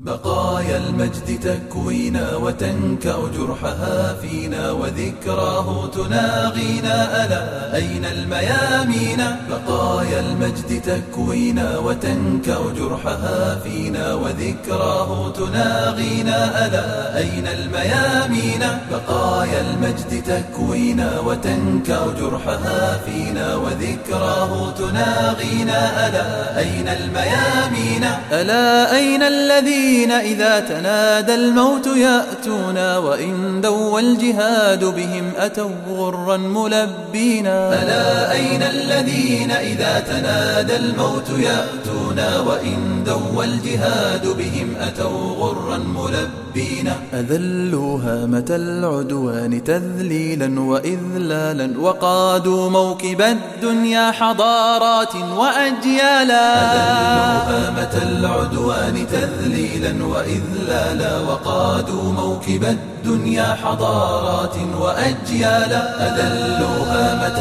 بقايا المجد تكوينا وتنكأ جرحها فينا وذكراه تناغينا. ألا أين الميامين؟ بقايا المجد تكوينا وتنكأ جرحها فينا وذكراه تناغينا. ألا أين الميامين؟ بقايا المجد تكوينا وتنكأ جرحها فينا وذكراه تناغينا. ألا أين الميامين؟ ألا أين الذي الذين إذا تنادى الموت يأتونا وإن دوى الجهاد بهم أتوا غرا ملبينا. ألا أين الذين إذا تنادى الموت يأتونا وإن دوى الجهاد بهم أتوا غرا ملبينا. أذلوا هامة العدوان تذليلا وإذلالا وقادوا موكب الدنيا حضارات وأجيالا. أذلوا هامة العدوان تذليلا تذليلا وإذلالا وقادوا موكب الدنيا حضارات وأجيالا أذلوا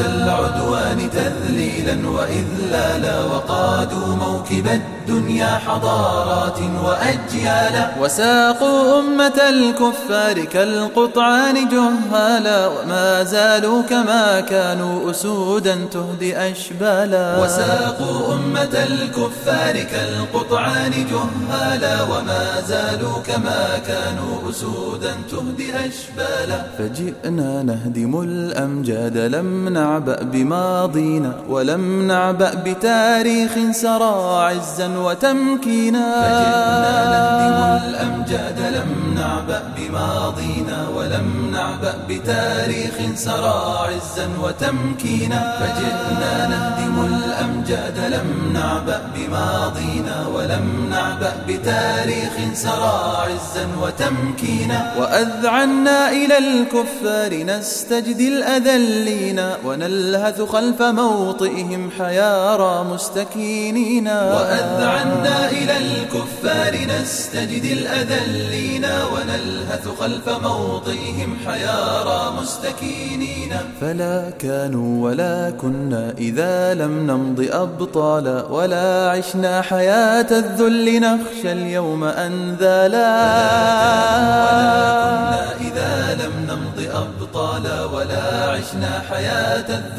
العدوان تذليلا وإذلالا وقادوا موكب الدنيا حضارات وأجيالا. وساقوا أمة الكفار كالقطعان جهالا وما زالوا كما كانوا أسودا تهدي أشبالا. وساقوا أمة الكفار كالقطعان جهالا وما زالوا كما كانوا أسودا تهدي أشبالا. فجئنا نهدم الأمجاد لم نعبأ بماضينا ولم نعبأ بتاريخ سرى عزا وتمكينا. فجئنا نهدم الأمجاد لم نعبأ بماضينا ولم نعبأ بتاريخ سرى عزا وتمكينا. فجئنا نهدم الأمجاد لم نعبأ بماضينا ولم نعبأ بتاريخ سرى عزا وتمكينا. وأذعنا إلى الكفار نستجدي الأذلين ونلهث خلف موطئهم حيارى مستكينين. وأذعنا إلى الكفار نستجدي الأذلين. ونلهث خلف موطئهم حيارى مستكينين. فلا كانوا ولا كنا إذا لم نمض أبطالا. ولا عشنا حياة الذل نخشى اليوم أنذالا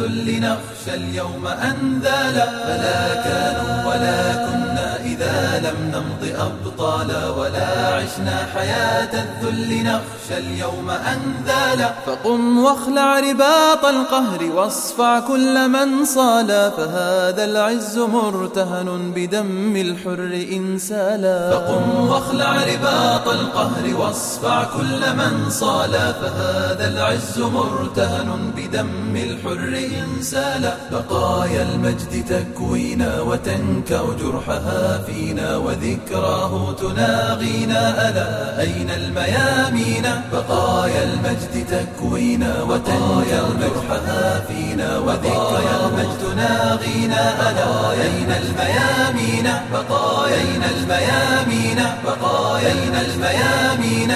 الذل نخشى اليوم أنذالا فلا كانوا ولا كنا إذا لم نمض أبطالا ولا عشنا حياة الذل نخشى اليوم أنذالا فقم واخلع رباط القهر واصفع كل من صالا. فهذا العز مرتهن بدم الحر إنسالا. فقم واخلع رباط القهر واصفع كل من صالا. فهذا العز مرتهن بدم الحر إنسالا. بقايا المجد تكوينا وتنكأ جرحها فينا وذكراه تناغينا. ألا أين الميامين؟ بقايا المجد تكوينا وتنكأ جرحها فينا. وذكرى المجد تناغينا. ألا أين الميامين؟ بقايا الميامين. بقايا الميامين.